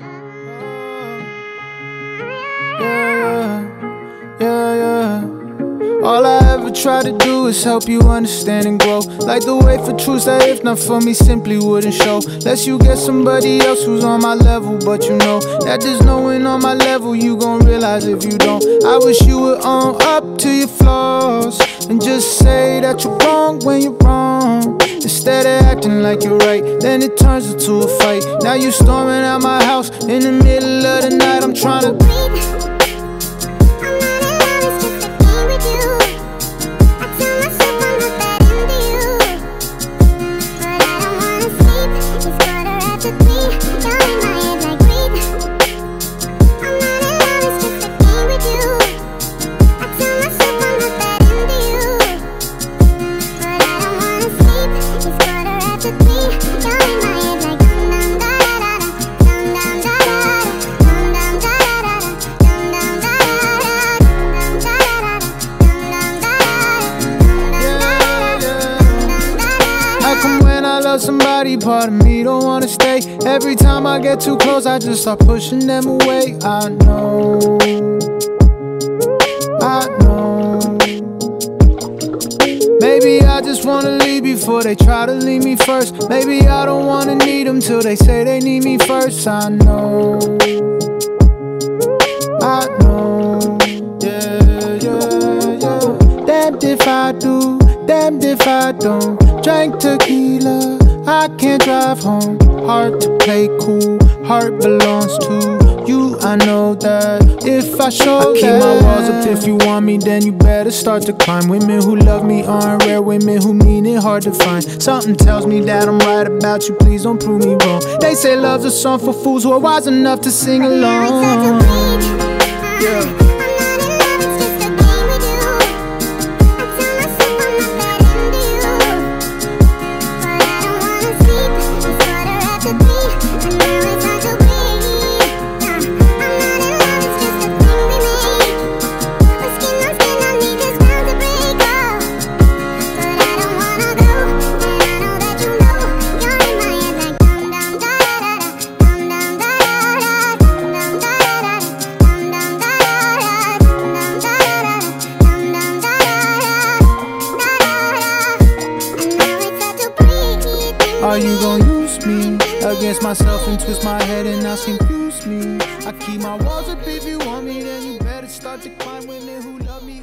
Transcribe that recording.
Yeah, yeah, yeah, All I ever try to do is help you understand and grow. Like the way for truths that if not for me simply wouldn't show. Unless you get somebody else who's on my level, but you know that there's no one on my level. You gon' realize if you don't. I wish you would own up to your flaws and just say that you're wrong when you're wrong. Instead of acting like you're right, then it turns into a fight. Now you storming out my house in the middle of the night. I'm trying to love somebody, part of me don't wanna stay. Every time I get too close, I just start pushing them away. I know, I know. Maybe I just wanna leave before they try to leave me first. Maybe I don't wanna need them till they say they need me first. I know, I know, yeah, yeah, yeah. Damned if I do, damned if I don't. Drank tequila I can't drive home. Hard to play cool, heart belongs to you. I know that if I show I keep that. my walls up. If you want me, then you better start to climb. Women who love me aren't rare. Women who mean it hard to find. Something tells me that I'm right about you. Please don't prove me wrong. They say love's a song for fools who are wise enough to sing along. Yeah. Are you gonna use me against myself and twist my head and now confuse me? I keep my walls up if you want me, then you better start to climb women who love me.